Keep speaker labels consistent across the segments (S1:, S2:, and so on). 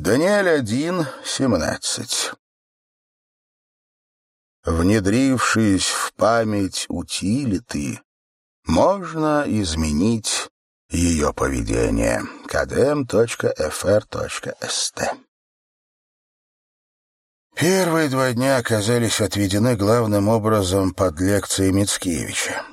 S1: Даниэль 1, 17. Внедрившись в память утилиты, можно изменить ее поведение. kdm.fr.st Первые два дня оказались отведены главным образом под лекцией Мицкевича.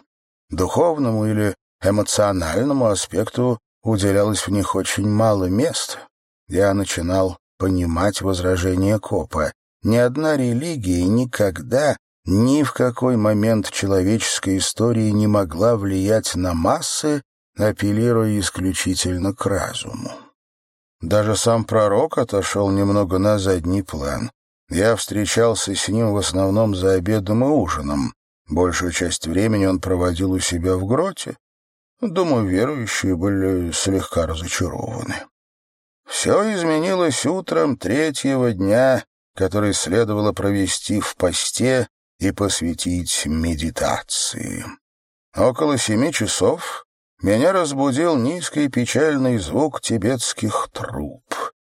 S1: Духовному или эмоциональному аспекту уделялось в них очень мало места я начинал понимать возражения Копа. Ни одна религия никогда, ни в какой момент человеческой истории не могла влиять на массы, апеллируя исключительно к разуму. Даже сам пророк отошел немного на задний план. Я встречался с ним в основном за обедом и ужином. Большую часть времени он проводил у себя в гроте. Думаю, верующие были слегка разочарованы. Все изменилось утром третьего дня, который следовало провести в посте и посвятить медитации. Около семи часов меня разбудил низкий печальный звук тибетских труб.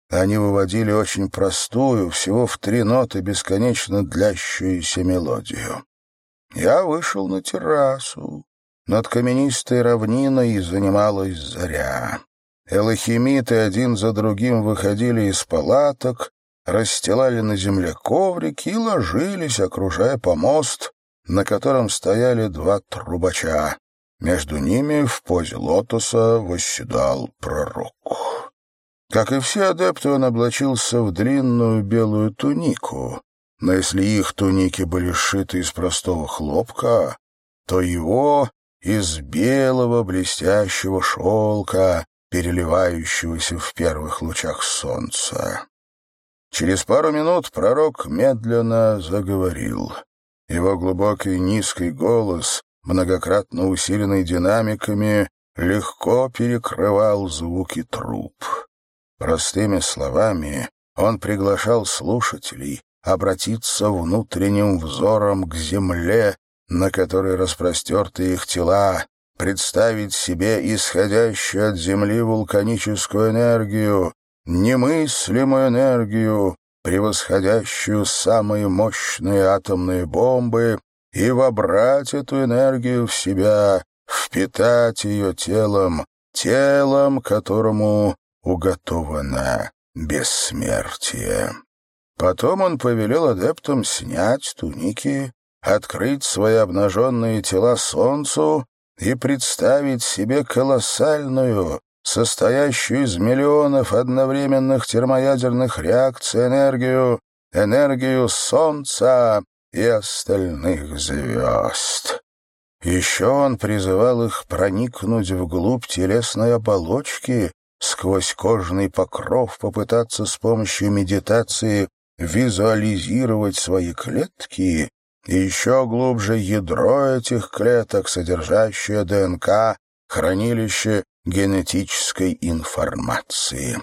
S1: Они выводили очень простую, всего в три ноты бесконечно длящуюся мелодию. Я вышел на террасу. Над каменистой равниной занималась заря. Элохимиты один за другим выходили из палаток, расстилали на земле коврики и ложились, окружая помост, на котором стояли два трубача. Между ними в позе лотоса восседал пророк. Как и все адепты, он облачился в длинную белую тунику, но если их туники были сшиты из простого хлопка, то его — из белого блестящего шелка, переливающегося в первых лучах солнца. Через пару минут пророк медленно заговорил. Его глубокий низкий голос, многократно усиленный динамиками, легко перекрывал звуки труб. Простыми словами, он приглашал слушателей обратиться внутренним взором к земле, на которой распростерты их тела, представить себе исходящую от Земли вулканическую энергию, немыслимую энергию, превосходящую самые мощные атомные бомбы, и вобрать эту энергию в себя, впитать ее телом, телом, которому уготовано бессмертие. Потом он повелел адептам снять туники, открыть свои обнаженные тела солнцу и представить себе колоссальную, состоящую из миллионов одновременных термоядерных реакций энергию, энергию Солнца и остальных звезд. Еще он призывал их проникнуть вглубь телесной оболочки, сквозь кожный покров попытаться с помощью медитации визуализировать свои клетки еще глубже ядро этих клеток, содержащее ДНК, хранилище генетической информации.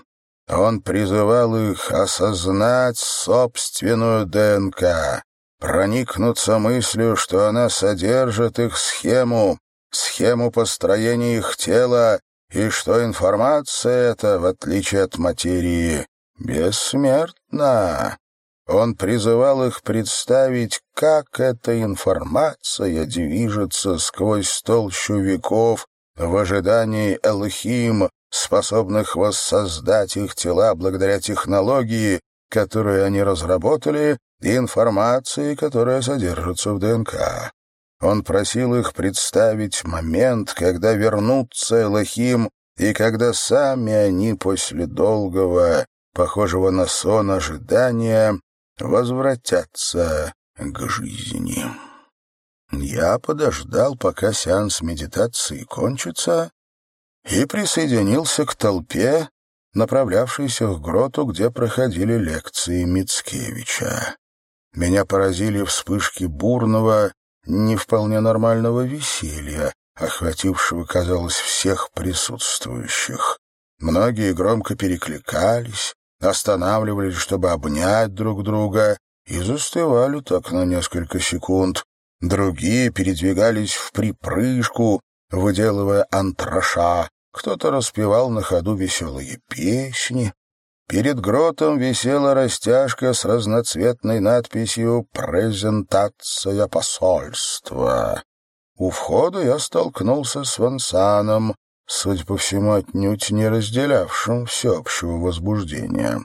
S1: Он призывал их осознать собственную ДНК, проникнуться мыслью, что она содержит их схему, схему построения их тела, и что информация эта, в отличие от материи, бессмертна. Он призывал их представить, как эта информация движется сквозь толщу веков в ожидании Элохим, способных воссоздать их тела благодаря технологии, которую они разработали, и информации, которая содержится в ДНК. Он просил их представить момент, когда вернутся Элохим, и когда сами они после долгого, похожего на сон ожидания, возвратятся к жизни. Я подождал, пока сеанс медитации кончится, и присоединился к толпе, направлявшейся к гроту, где проходили лекции Мицкевича. Меня поразили вспышки бурного, не вполне нормального веселья, охватившего, казалось, всех присутствующих. Многие громко перекликались, останавливались, чтобы обнять друг друга, и застывали так на несколько секунд. Другие передвигались в припрыжку, выделывая антраша. Кто-то распевал на ходу веселые песни. Перед гротом висела растяжка с разноцветной надписью «Презентация посольства». У входа я столкнулся с Вансаном, судя по всему, отнюдь не разделявшим всеобщего возбуждения.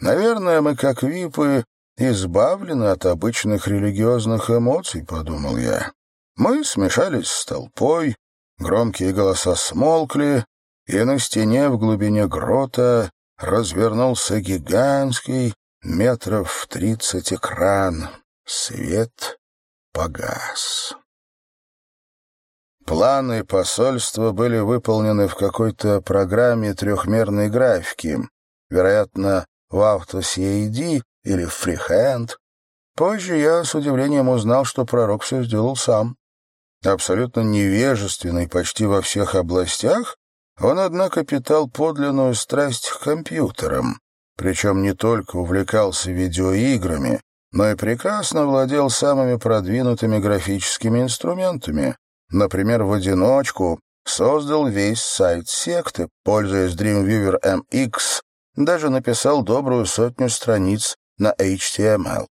S1: Наверное, мы, как випы, избавлены от обычных религиозных эмоций, подумал я. Мы смешались с толпой, громкие голоса смолкли, и на стене в глубине грота развернулся гигантский, метров в тридцать экран. Свет погас. Планы посольства были выполнены в какой-то программе трехмерной графики, вероятно, в AutoCAD или в Freehand. Позже я с удивлением узнал, что пророк все сделал сам. Абсолютно невежественный почти во всех областях, он, однако, питал подлинную страсть к компьютерам, причем не только увлекался видеоиграми, но и прекрасно владел самыми продвинутыми графическими инструментами. Например, в одиночку создал весь сайт секты, пользуясь Dreamweaver MX, даже написал добрую сотню страниц на HTML.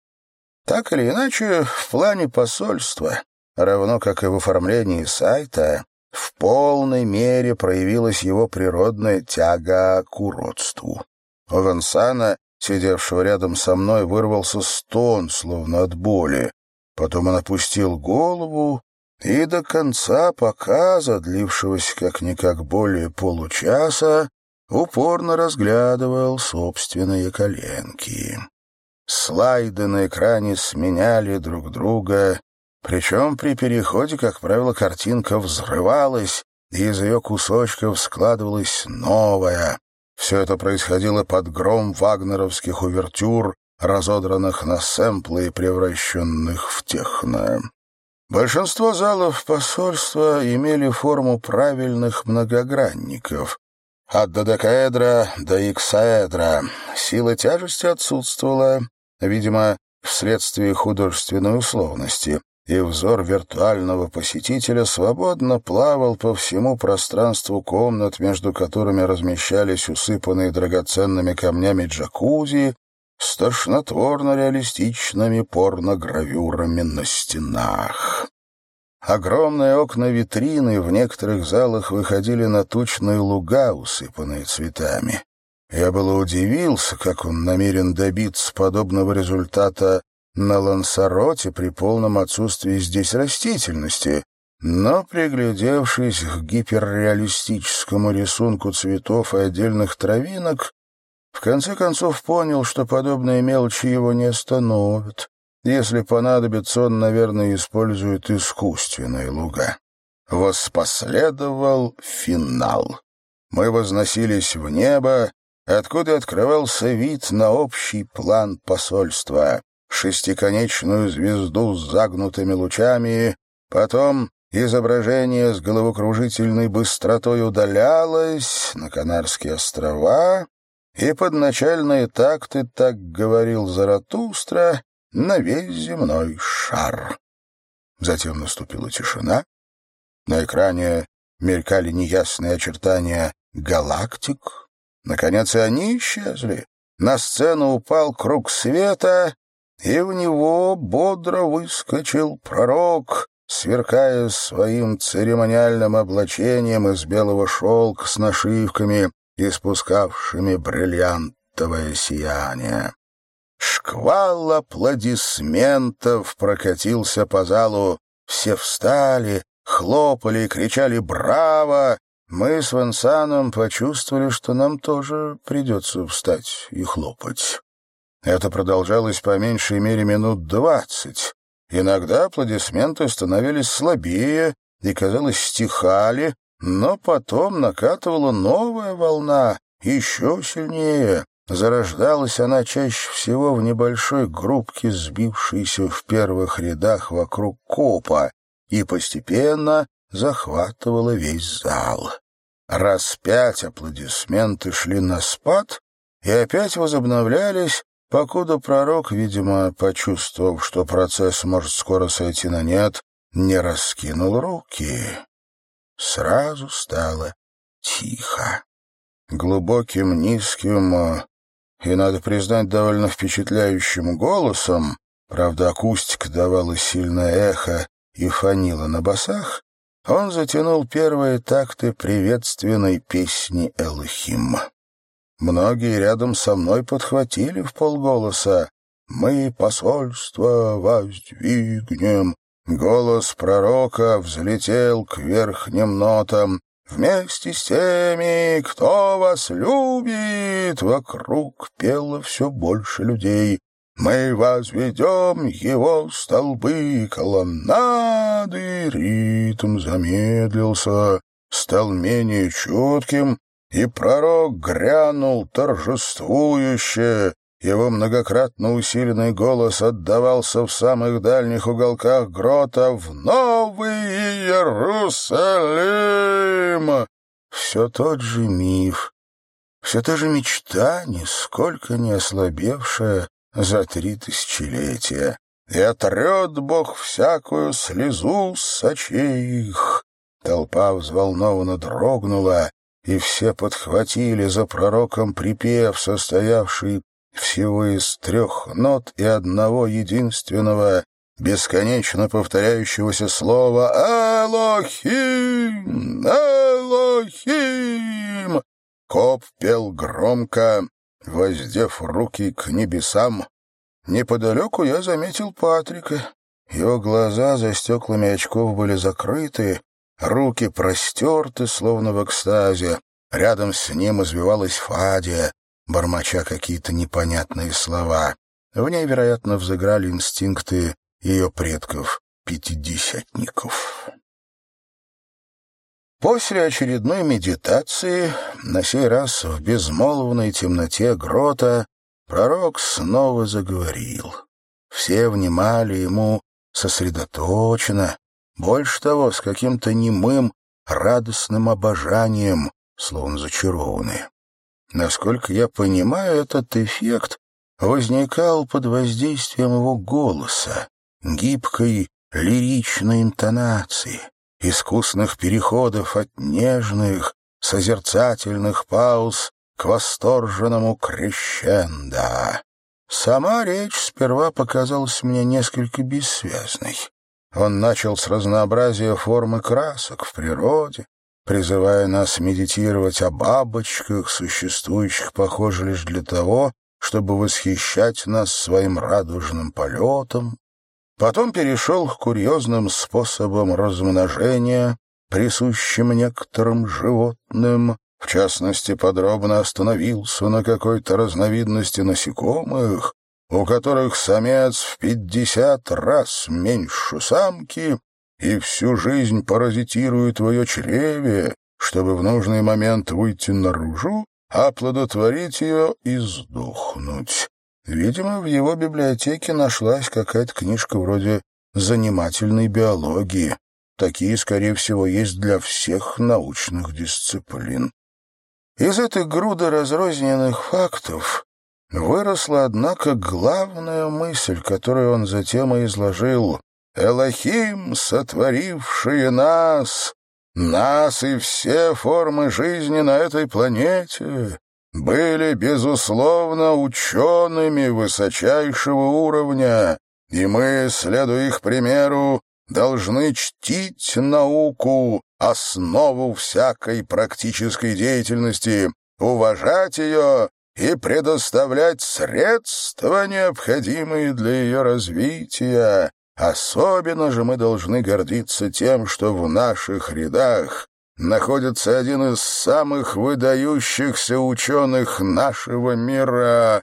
S1: Так или иначе, в плане посольства, равно как и в оформлении сайта, в полной мере проявилась его природная тяга к уродству. У Вансана, сидевшего рядом со мной, вырвался стон, словно от боли. Потом он опустил голову и до конца показа, длившегося как-никак более получаса, упорно разглядывал собственные коленки. Слайды на экране сменяли друг друга, причем при переходе, как правило, картинка взрывалась, и из ее кусочков складывалась новая. Все это происходило под гром вагнеровских увертюр, разодранных на сэмплы и превращенных в техно. Большинство залов посольства имели форму правильных многогранников. От додекаэдра до иксаэдра сила тяжести отсутствовала, видимо, вследствие художественной условности и взор виртуального посетителя свободно плавал по всему пространству комнат, между которыми размещались усыпанные драгоценными камнями джакузи с тошнотворно-реалистичными порногравюрами на стенах. Огромные окна-витрины в некоторых залах выходили на тучные луга, усыпанные цветами. Я было удивился, как он намерен добиться подобного результата на Лансароте при полном отсутствии здесь растительности, но, приглядевшись к гиперреалистическому рисунку цветов и отдельных травинок, в конце концов понял, что подобные мелочи его не остановят. Если понадобится, он, наверное, использует искусственные луга. Воспоследовал финал. Мы возносились в небо, откуда открывался вид на общий план посольства шестиконечную звезду с загнутыми лучами, потом изображение с головокружительной быстротой удалялось на Канарские острова, и под начальные такты, так говорил Заратустра, на весь земной шар. Затем наступила тишина. На экране мелькали неясные очертания галактик. Наконец и они исчезли. На сцену упал круг света, и в него бодро выскочил пророк, сверкая своим церемониальным облачением из белого шелка с нашивками, испускавшими бриллиантовое сияние. Шквал аплодисментов прокатился по залу. Все встали, хлопали и кричали «Браво!». Мы с Вансаном почувствовали, что нам тоже придется встать и хлопать. Это продолжалось по меньшей мере минут двадцать. Иногда аплодисменты становились слабее и, казалось, стихали, но потом накатывала новая волна, еще сильнее. Зарождалась она чаще всего в небольшой группке, сбившейся в первых рядах вокруг копа, и постепенно захватывала весь зал. Раз пять аплодисменты шли на спад и опять возобновлялись, покуда пророк, видимо, почувствовав, что процесс может скоро сойти на нет, не раскинул руки. Сразу стало тихо. Глубоким, низким, и, надо признать, довольно впечатляющим голосом, правда, акустика давала сильное эхо и фанила на басах, он затянул первые такты приветственной песни Элохим. Многие рядом со мной подхватили в полголоса «Мы посольство воздвигнем». Голос пророка взлетел к верхним нотам. «Вместе с теми, кто вас любит!» Вокруг пело все больше людей. «Мы возведем его столбы колоннады!» Ритм замедлился, стал менее четким, и пророк грянул торжествующе. Его многократно усиленный голос отдавался в самых дальних уголках грота в Новый Иерусалим. Все тот же миф, все та же мечта, нисколько не ослабевшая за три тысячелетия. И отрет Бог всякую слезу с их. Толпа взволнованно дрогнула, и все подхватили за пророком припев, состоявший всего из трех нот и одного единственного, бесконечно повторяющегося слова «Элохим! Элохим!». Коп пел громко, воздев руки к небесам. Неподалеку я заметил Патрика. Его глаза за стеклами очков были закрыты, руки простерты, словно в экстазе. Рядом с ним извивалась Фадия, бормоча какие-то непонятные слова. В ней, вероятно, взыграли инстинкты ее предков-пятидесятников. После очередной медитации, на сей раз в безмолвной темноте грота, пророк снова заговорил. Все внимали ему сосредоточенно, больше того, с каким-то немым, радостным обожанием, словно зачарованные. Насколько я понимаю, этот эффект возникал под воздействием его голоса, гибкой лиричной интонации, искусных переходов от нежных, созерцательных пауз к восторженному крещендо. Сама речь сперва показалась мне несколько бессвязной. Он начал с разнообразия форм и красок в природе, призывая нас медитировать о бабочках, существующих, похоже, лишь для того, чтобы восхищать нас своим радужным полетом. Потом перешел к курьезным способам размножения, присущим некоторым животным, в частности, подробно остановился на какой-то разновидности насекомых, у которых самец в пятьдесят раз меньше самки и всю жизнь паразитирует в ее чреве, чтобы в нужный момент выйти наружу, оплодотворить ее и сдохнуть. Видимо, в его библиотеке нашлась какая-то книжка вроде «Занимательной биологии». Такие, скорее всего, есть для всех научных дисциплин. Из этой груды разрозненных фактов выросла, однако, главная мысль, которую он затем и изложил. «Элохим, сотворившие нас, нас и все формы жизни на этой планете, были, безусловно, учеными высочайшего уровня, и мы, следуя их примеру, должны чтить науку, основу всякой практической деятельности, уважать ее и предоставлять средства, необходимые для ее развития. Особенно же мы должны гордиться тем, что в наших рядах находится один из самых выдающихся ученых нашего мира.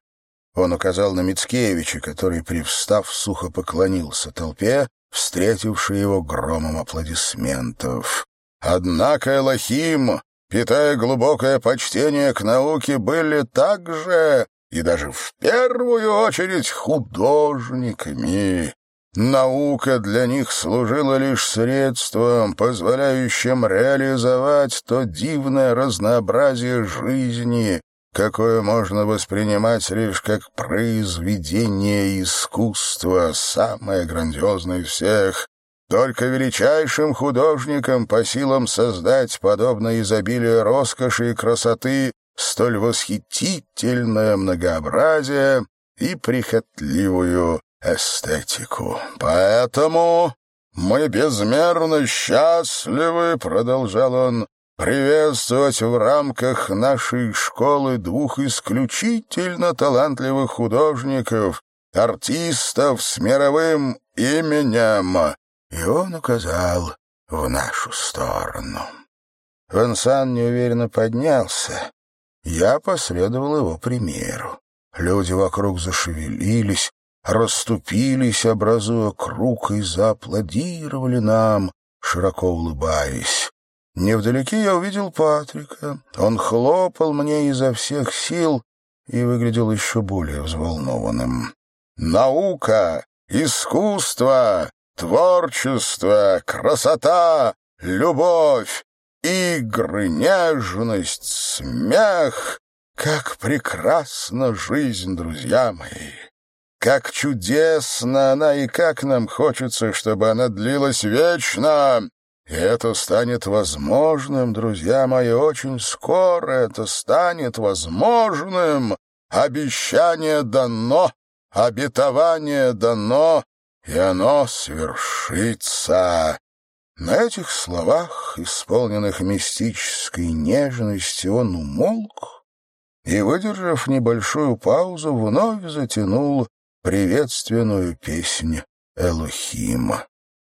S1: Он указал на Мицкевича, который, привстав, сухо поклонился толпе, встретившей его громом аплодисментов. Однако Элохим питая глубокое почтение к науке, были также и даже в первую очередь художниками. Наука для них служила лишь средством, позволяющим реализовать то дивное разнообразие жизни, какое можно воспринимать лишь как произведение искусства, самое грандиозное из всех, только величайшим художникам по силам создать подобное изобилие роскоши и красоты столь восхитительное многообразие и прихотливую эстетику. Поэтому мы безмерно счастливы, — продолжал он, — приветствовать в рамках нашей школы двух исключительно талантливых художников, артистов с мировым именем. И он указал в нашу сторону. Венсан неуверенно поднялся. Я последовал его примеру. Люди вокруг зашевелились, расступились, образуя круг, и зааплодировали нам, широко улыбаясь. Невдалеке я увидел Патрика. Он хлопал мне изо всех сил и выглядел еще более взволнованным. «Наука, искусство, творчество, красота, любовь, игры, нежность, смех. Как прекрасна жизнь, друзья мои! Как чудесна она и как нам хочется, чтобы она длилась вечно! И это станет возможным, друзья мои, очень скоро это станет возможным. Обещание дано, обетование дано, и оно свершится. На этих словах, исполненных мистической нежности, он умолк и, выдержав небольшую паузу, вновь затянул приветственную песнь Элохима.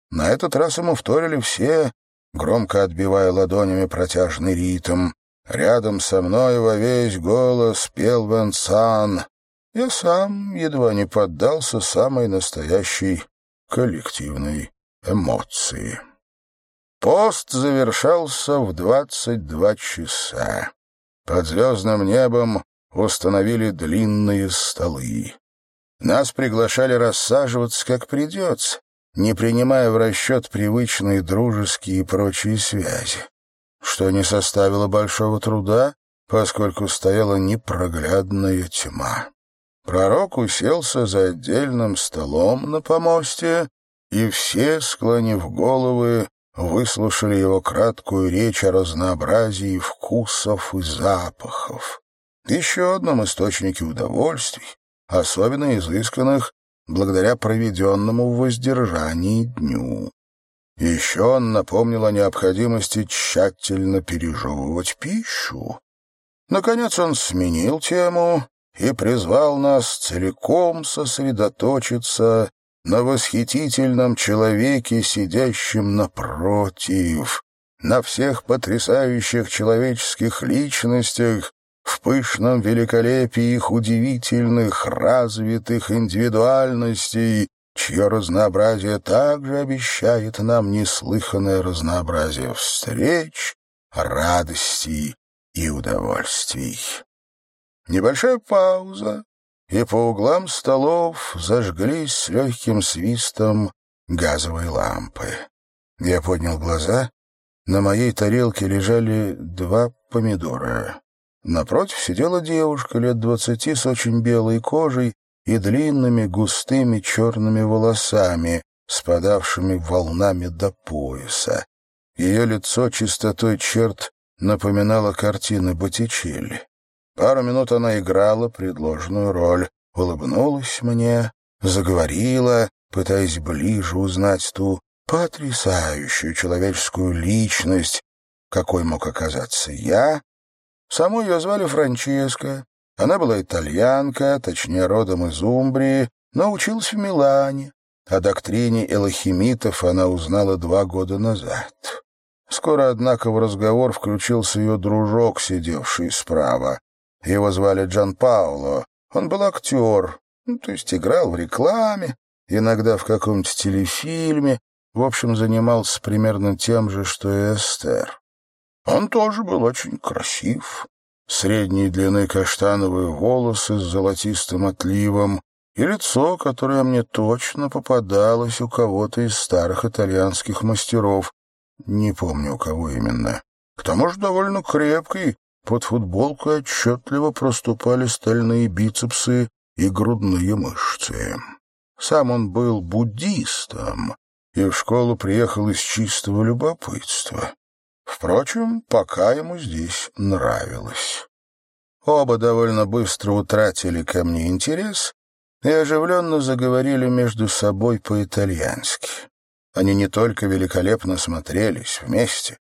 S1: На этот раз ему вторили все, громко отбивая ладонями протяжный ритм. Рядом со мной во весь голос пел Венсан. Я сам едва не поддался самой настоящей коллективной эмоции. Пост завершался в двадцать два часа. Под звездным небом установили длинные столы. Нас приглашали рассаживаться как придется, не принимая в расчет привычные дружеские и прочие связи, что не составило большого труда, поскольку стояла непроглядная тьма. Пророк уселся за отдельным столом на помосте, и все, склонив головы, выслушали его краткую речь о разнообразии вкусов и запахов. Еще одном источнике удовольствий, особенно изысканных благодаря проведенному в воздержании дню. Еще он напомнил о необходимости тщательно пережевывать пищу. Наконец он сменил тему и призвал нас целиком сосредоточиться на восхитительном человеке, сидящем напротив, на всех потрясающих человеческих личностях, в пышном великолепии их удивительных, развитых индивидуальностей, чье разнообразие также обещает нам неслыханное разнообразие встреч, радостей и удовольствий. Небольшая пауза, и по углам столов зажглись с легким свистом газовые лампы. Я поднял глаза. На моей тарелке лежали два помидора. Напротив сидела девушка лет двадцати с очень белой кожей и длинными густыми черными волосами, спадавшими волнами до пояса. Ее лицо чистотой черт напоминало картины Боттичелли. Пару минут она играла предложенную роль, улыбнулась мне, заговорила, пытаясь ближе узнать ту потрясающую человеческую личность, какой мог оказаться я, Саму ее звали Франческа. Она была итальянка, точнее, родом из Умбрии, но училась в Милане. О доктрине элохимитов она узнала два года назад. Скоро, однако, в разговор включился ее дружок, сидевший справа. Его звали Джан Пауло. Он был актер, ну, то есть играл в рекламе, иногда в каком-нибудь телефильме, в общем, занимался примерно тем же, что и Эстер. Он тоже был очень красив. Средней длины каштановые волосы с золотистым отливом и лицо, которое мне точно попадалось у кого-то из старых итальянских мастеров. Не помню, у кого именно. К тому же довольно крепкий. Под футболкой отчетливо проступали стальные бицепсы и грудные мышцы. Сам он был буддистом и в школу приехал из чистого любопытства. Впрочем, пока ему здесь нравилось. Оба довольно быстро утратили ко мне интерес и оживленно заговорили между собой по-итальянски. Они не только великолепно смотрелись вместе,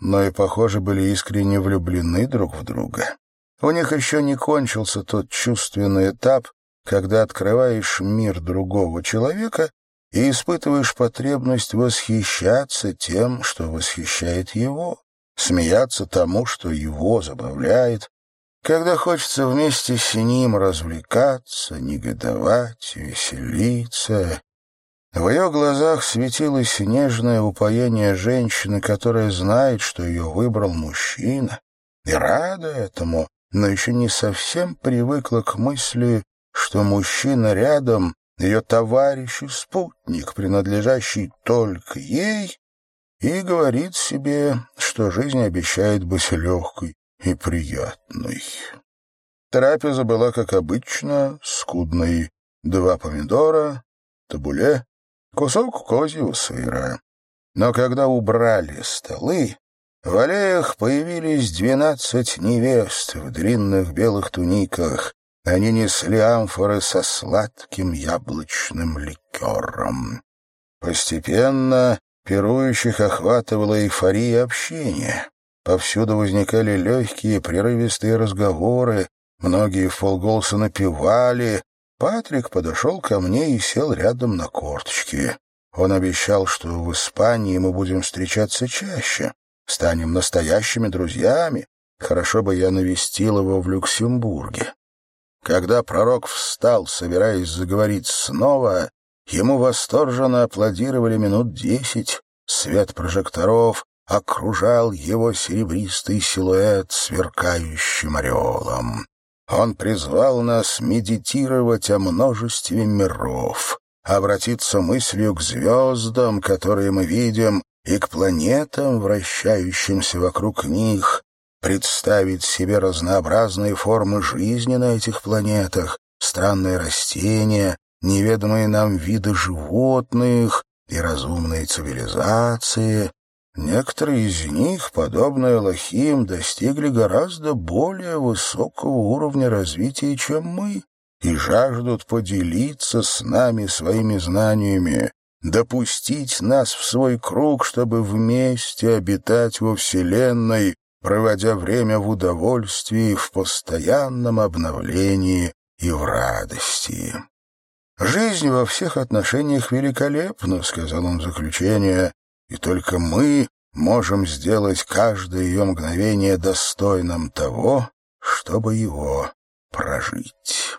S1: но и, похоже, были искренне влюблены друг в друга. У них еще не кончился тот чувственный этап, когда открываешь мир другого человека и испытываешь потребность восхищаться тем, что восхищает его, смеяться тому, что его забавляет, когда хочется вместе с ним развлекаться, негодовать, веселиться. В ее глазах светилось нежное упоение женщины, которая знает, что ее выбрал мужчина, и рада этому, но еще не совсем привыкла к мысли, что мужчина рядом — ее товарищ и спутник, принадлежащий только ей, и говорит себе, что жизнь обещает быть легкой и приятной. Трапеза была, как обычно, скудной. Два помидора, табуле, кусок козьего сыра. Но когда убрали столы, в аллеях появились двенадцать невест в длинных белых туниках. Они несли амфоры со сладким яблочным ликером. Постепенно пирующих охватывала эйфория общения. Повсюду возникали легкие, прерывистые разговоры, многие в полголоса напевали. Патрик подошел ко мне и сел рядом на корточки. Он обещал, что в Испании мы будем встречаться чаще, станем настоящими друзьями. Хорошо бы я навестил его в Люксембурге. Когда пророк встал, собираясь заговорить снова, ему восторженно аплодировали минут десять. Свет прожекторов окружал его серебристый силуэт сверкающим орелом. Он призвал нас медитировать о множестве миров, обратиться мыслью к звездам, которые мы видим, и к планетам, вращающимся вокруг них, представить себе разнообразные формы жизни на этих планетах, странные растения, неведомые нам виды животных и разумные цивилизации. Некоторые из них, подобно Элохим, достигли гораздо более высокого уровня развития, чем мы, и жаждут поделиться с нами своими знаниями, допустить нас в свой круг, чтобы вместе обитать во Вселенной, проводя время в удовольствии, в постоянном обновлении и в радости. «Жизнь во всех отношениях великолепна», — сказал он в заключение, «и только мы можем сделать каждое ее мгновение достойным того, чтобы его прожить».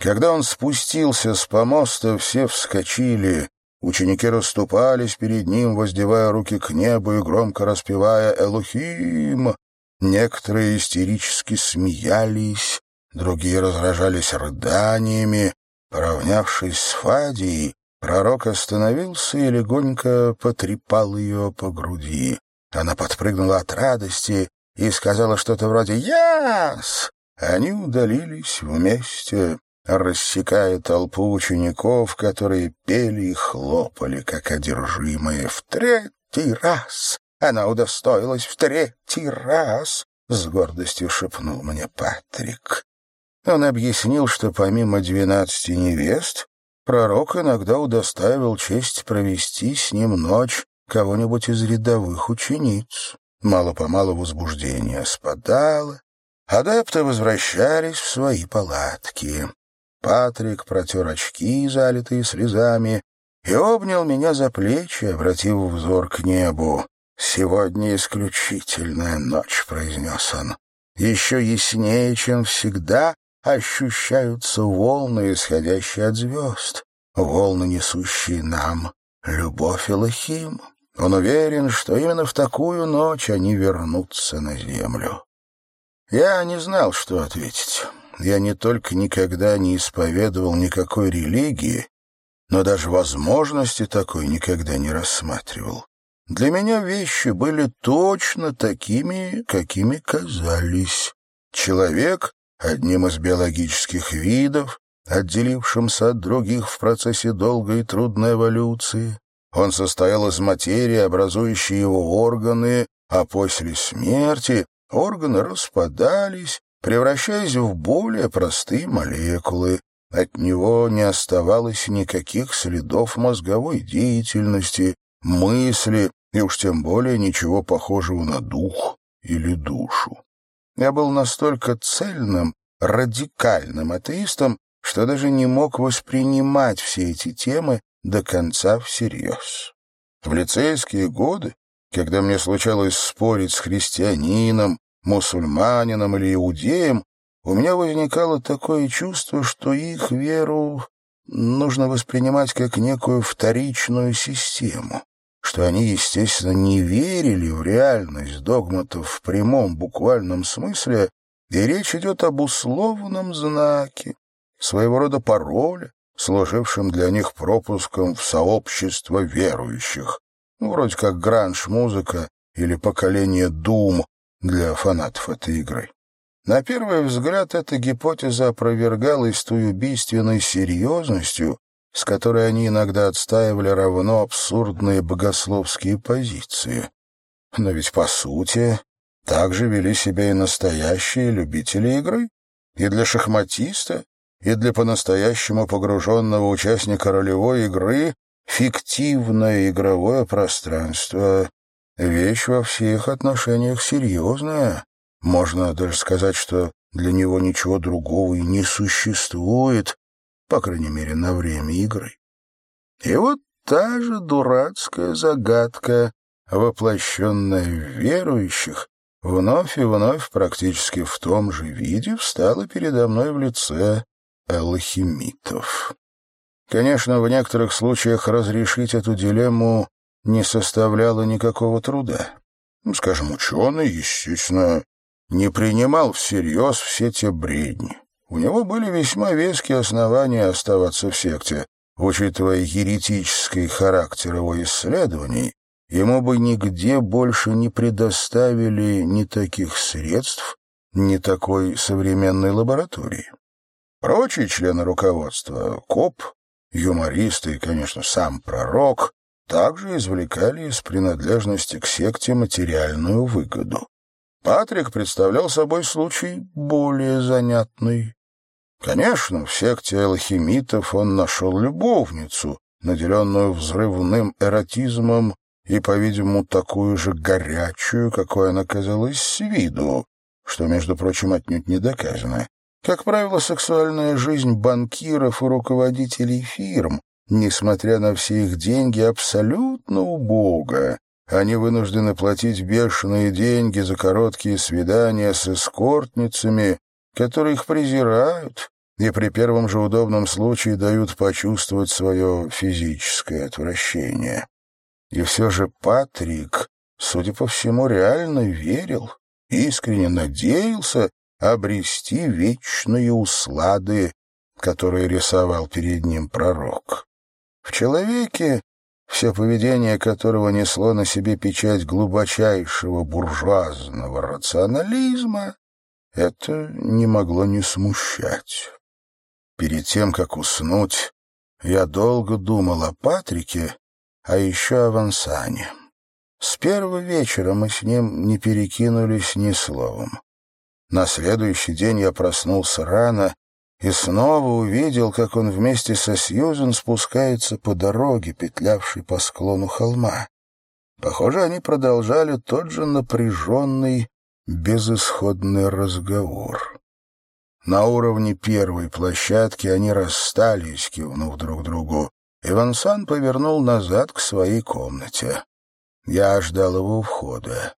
S1: Когда он спустился с помоста, все вскочили, Ученики расступались перед ним, воздевая руки к небу и громко распевая «Элохим». Некоторые истерически смеялись, другие разражались рыданиями. Поравнявшись с Фадией, пророк остановился и легонько потрепал ее по груди. Она подпрыгнула от радости и сказала что-то вроде «Яс!». Они удалились вместе рассекая толпу учеников, которые пели и хлопали, как одержимые. В третий раз она удостоилась в третий раз, — с гордостью шепнул мне Патрик. Он объяснил, что помимо двенадцати невест, пророк иногда удостаивал честь провести с ним ночь кого-нибудь из рядовых учениц. Мало-помалу возбуждение спадало, адепты возвращались в свои палатки. Патрик протер очки, залитые слезами, и обнял меня за плечи, обратив взор к небу. «Сегодня исключительная ночь», — произнес он. «Еще яснее, чем всегда, ощущаются волны, исходящие от звезд, волны, несущие нам любовь и лохим. Он уверен, что именно в такую ночь они вернутся на землю». Я не знал, что ответить я не только никогда не исповедовал никакой религии, но даже возможности такой никогда не рассматривал. Для меня вещи были точно такими, какими казались. Человек — одним из биологических видов, отделившимся от других в процессе долгой и трудной эволюции. Он состоял из материи, образующей его органы, а после смерти органы распадались, превращаясь в более простые молекулы. От него не оставалось никаких следов мозговой деятельности, мысли и уж тем более ничего похожего на дух или душу. Я был настолько цельным, радикальным атеистом, что даже не мог воспринимать все эти темы до конца всерьез. В лицейские годы, когда мне случалось спорить с христианином, мусульманином или иудеем, у меня возникало такое чувство, что их веру нужно воспринимать как некую вторичную систему, что они, естественно, не верили в реальность догматов в прямом буквальном смысле, и речь идет об условном знаке, своего рода пароле, служившим для них пропуском в сообщество верующих, ну, вроде как гранж-музыка или поколение Дум для фанатов этой игры. На первый взгляд эта гипотеза опровергалась той убийственной серьезностью, с которой они иногда отстаивали равно абсурдные богословские позиции. Но ведь, по сути, так же вели себя и настоящие любители игры. И для шахматиста, и для по-настоящему погруженного участника ролевой игры фиктивное игровое пространство — вещь во всех отношениях серьезная. Можно даже сказать, что для него ничего другого и не существует, по крайней мере, на время игры. И вот та же дурацкая загадка, воплощенная в верующих, вновь и вновь практически в том же виде встала передо мной в лице алхимитов. Конечно, в некоторых случаях разрешить эту дилемму не составляло никакого труда. Ну, скажем, ученый, естественно, не принимал всерьез все те бредни. У него были весьма веские основания оставаться в секте, учитывая еретический характер его исследований, ему бы нигде больше не предоставили ни таких средств, ни такой современной лаборатории. Прочие члены руководства, КОП, юмористы и, конечно, сам пророк, также извлекали из принадлежности к секте материальную выгоду. Патрик представлял собой случай более занятный. Конечно, в секте алхимитов он нашел любовницу, наделенную взрывным эротизмом и, по-видимому, такую же горячую, какой она казалась с виду, что, между прочим, отнюдь не доказано. Как правило, сексуальная жизнь банкиров и руководителей фирм, несмотря на все их деньги, абсолютно убога. Они вынуждены платить бешеные деньги за короткие свидания с эскортницами, которые их презирают и при первом же удобном случае дают почувствовать свое физическое отвращение. И все же Патрик, судя по всему, реально верил, искренне надеялся обрести вечные услады, которые рисовал перед ним пророк. В человеке, все поведение которого несло на себе печать глубочайшего буржуазного рационализма, это не могло не смущать. Перед тем, как уснуть, я долго думал о Патрике, а еще о Вансане. С первого вечера мы с ним не перекинулись ни словом. На следующий день я проснулся рано и снова увидел, как он вместе со Сьюзен спускается по дороге, петлявшей по склону холма. Похоже, они продолжали тот же напряженный, безысходный разговор. На уровне первой площадки они расстались, кивнув друг другу, и Вансан повернул назад к своей комнате. Я ждал его входа.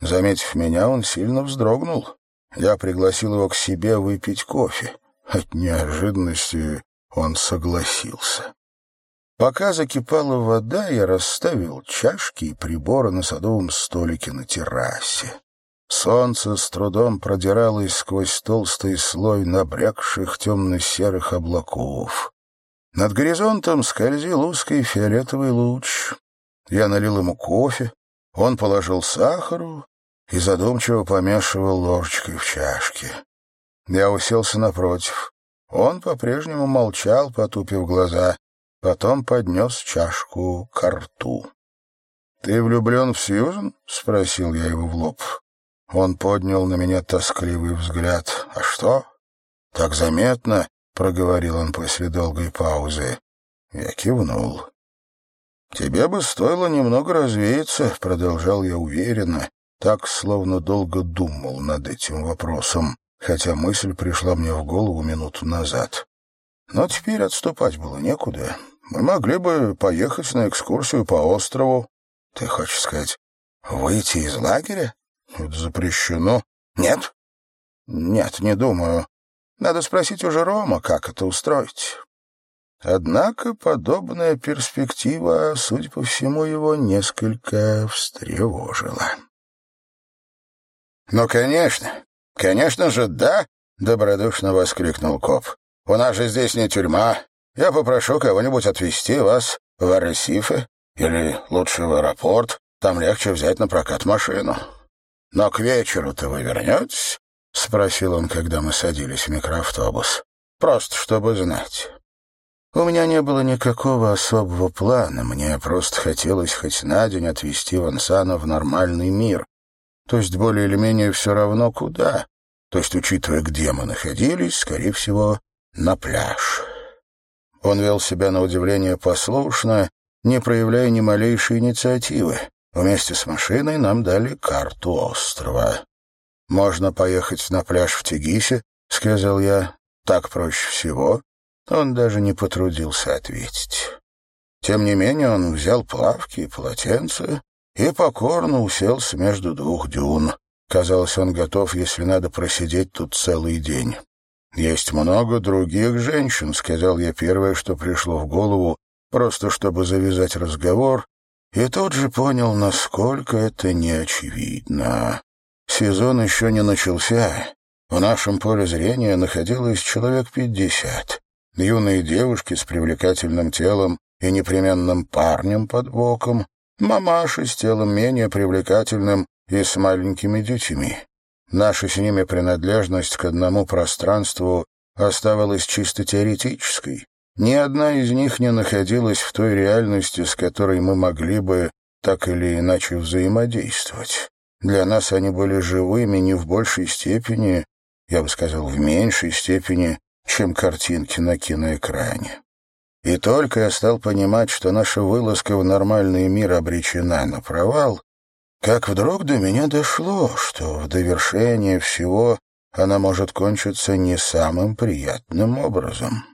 S1: Заметив меня, он сильно вздрогнул. Я пригласил его к себе выпить кофе. От неожиданности он согласился. Пока закипала вода, я расставил чашки и приборы на садовом столике на террасе. Солнце с трудом продиралось сквозь толстый слой набрякших темно-серых облаков. Над горизонтом скользил узкий фиолетовый луч. Я налил ему кофе, он положил сахару, и задумчиво помешивал ложечкой в чашке. Я уселся напротив. Он по-прежнему молчал, потупив глаза, потом поднес чашку к рту. — Ты влюблен в Сьюзен? — спросил я его в лоб. Он поднял на меня тоскливый взгляд. «А что?» «Так заметно?» — проговорил он после долгой паузы. Я кивнул. «Тебе бы стоило немного развеяться», — продолжал я уверенно, так, словно долго думал над этим вопросом, хотя мысль пришла мне в голову минуту назад. Но теперь отступать было некуда. Мы могли бы поехать на экскурсию по острову. Ты хочешь сказать, выйти из лагеря? Это запрещено. Нет? Нет, не думаю. Надо спросить уже Рома, как это устроить. Однако подобная перспектива, судя по всему, его несколько встревожила. «Ну, конечно, конечно же, да!» — добродушно воскликнул коп. «У нас же здесь не тюрьма. Я попрошу кого-нибудь отвезти вас в Аресифе или лучше в аэропорт. Там легче взять на прокат машину. Но к вечеру-то вы вернетесь?» — спросил он, когда мы садились в микроавтобус. «Просто чтобы знать». У меня не было никакого особого плана, мне просто хотелось хоть на день отвезти Вансана в нормальный мир. То есть более или менее все равно куда. То есть, учитывая, где мы находились, скорее всего, на пляж. Он вел себя на удивление послушно, не проявляя ни малейшей инициативы. Вместе с машиной нам дали карту острова. «Можно поехать на пляж в Тегисе», — сказал я. «Так проще всего. Он даже не потрудился ответить. Тем не менее он взял плавки и полотенце и покорно уселся между двух дюн. Казалось, он готов, если надо, просидеть тут целый день. «Есть много других женщин», — сказал я первое, что пришло в голову, просто чтобы завязать разговор, и тут же понял, насколько это неочевидно. Сезон еще не начался. В нашем поле зрения находилось человек пятьдесят юные девушки с привлекательным телом и непременным парнем под боком, мамаши с телом менее привлекательным и с маленькими детьми. Наша с ними принадлежность к одному пространству оставалась чисто теоретической. Ни одна из них не находилась в той реальности, с которой мы могли бы так или иначе взаимодействовать. Для нас они были живыми не в большей степени, я бы сказал, в меньшей степени, чем картинки на киноэкране. И только я стал понимать, что наша вылазка в нормальный мир обречена на провал, как вдруг до меня дошло, что в довершение всего она может кончиться не самым приятным образом.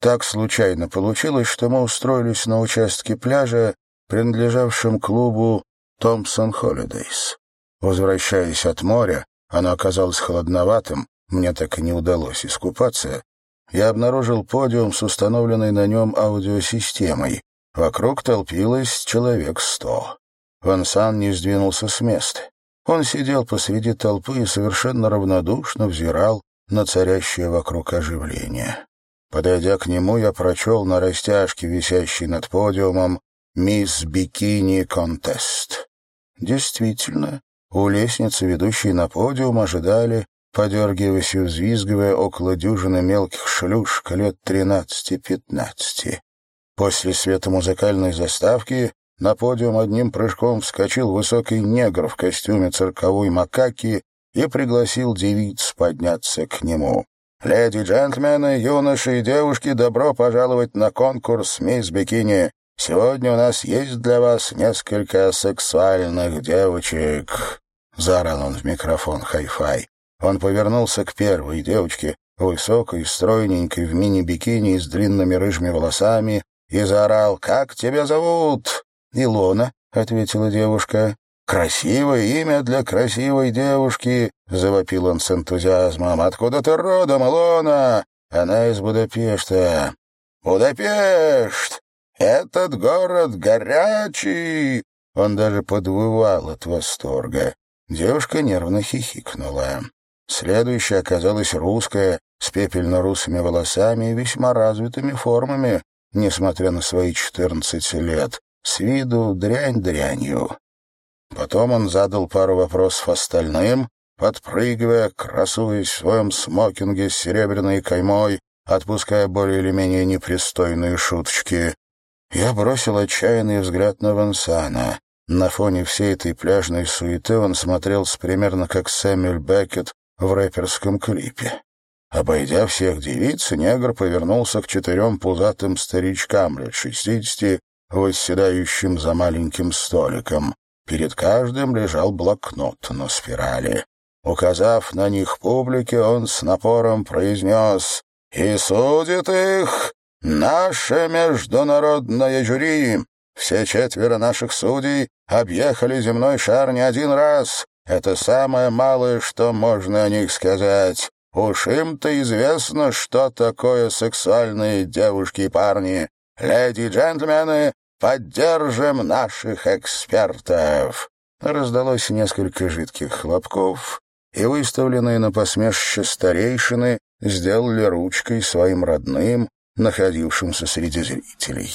S1: Так случайно получилось, что мы устроились на участке пляжа, принадлежавшем клубу «Томпсон Холидейс». Возвращаясь от моря, оно оказалось холодноватым, мне так и не удалось искупаться, я обнаружил подиум с установленной на нем аудиосистемой. Вокруг толпилось человек сто. Ван Сан не сдвинулся с места. Он сидел посреди толпы и совершенно равнодушно взирал на царящее вокруг оживление. Подойдя к нему, я прочел на растяжке, висящей над подиумом, «Мисс Бикини Контест». Действительно, у лестницы, ведущей на подиум, ожидали подергиваясь и взвизгивая около дюжины мелких шлюшек лет тринадцати-пятнадцати. После светомузыкальной заставки на подиум одним прыжком вскочил высокий негр в костюме цирковой макаки и пригласил девиц подняться к нему. «Леди, джентльмены, юноши и девушки, добро пожаловать на конкурс «Мисс Бикини». Сегодня у нас есть для вас несколько сексуальных девочек», — заорал он в микрофон хай-фай. Он повернулся к первой девочке, высокой, стройненькой, в мини-бикини с длинными рыжими волосами, и заорал «Как тебя зовут?» «Илона», — ответила девушка. «Красивое имя для красивой девушки», — завопил он с энтузиазмом. «Откуда ты родом, Илона?» «Она из Будапешта». «Будапешт! Этот город горячий!» Он даже подвывал от восторга. Девушка нервно хихикнула. Следующая оказалась русская, с пепельно-русыми волосами и весьма развитыми формами, несмотря на свои четырнадцать лет. С виду дрянь дрянью. Потом он задал пару вопросов остальным, подпрыгивая, красуясь в своем смокинге с серебряной каймой, отпуская более или менее непристойные шуточки. Я бросил отчаянный взгляд на Вансана. На фоне всей этой пляжной суеты он смотрелся примерно как Сэмюэль Беккет в рэперском клипе. Обойдя всех девиц, негр повернулся к четырем пузатым старичкам лет шестидесяти, восседающим за маленьким столиком. Перед каждым лежал блокнот на спирали. Указав на них публике, он с напором произнес «И судит их наше международное жюри. Все четверо наших судей объехали земной шар не один раз. Это самое малое, что можно о них сказать. Уж им-то известно, что такое сексуальные девушки и парни. Леди и джентльмены, поддержим наших экспертов!» Раздалось несколько жидких хлопков, и выставленные на посмешище старейшины сделали ручкой своим родным, находившимся среди зрителей.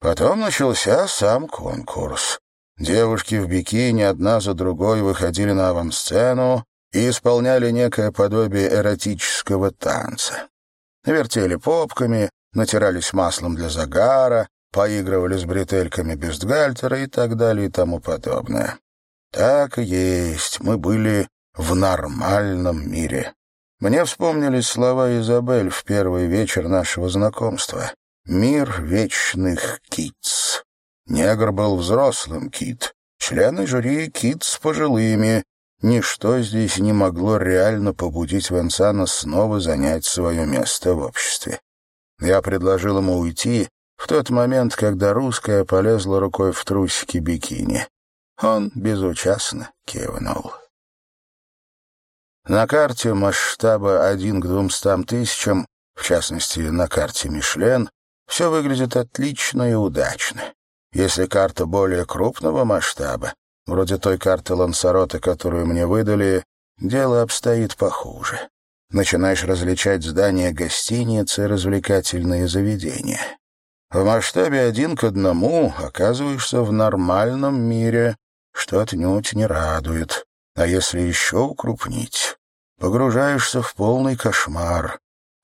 S1: Потом начался сам конкурс. Девушки в бикини одна за другой выходили на авансцену, и исполняли некое подобие эротического танца. Вертели попками, натирались маслом для загара, поигрывали с бретельками бюстгальтера и так далее и тому подобное. Так и есть, мы были в нормальном мире. Мне вспомнились слова Изабель в первый вечер нашего знакомства. «Мир вечных китс». Негр был взрослым кит, члены жюри кит с пожилыми, Ничто здесь не могло реально побудить Венсана снова занять свое место в обществе. Я предложил ему уйти в тот момент, когда русская полезла рукой в трусики бикини. Он безучастно кивнул. На карте масштаба один к двумстам тысячам, в частности, на карте Мишлен, все выглядит отлично и удачно. Если карта более крупного масштаба, Вроде той карты Лансарота, которую мне выдали, дело обстоит похуже. Начинаешь различать здания гостиниц и развлекательные заведения. В масштабе один к одному оказываешься в нормальном мире, что отнюдь не радует. А если еще укрупнить, погружаешься в полный кошмар.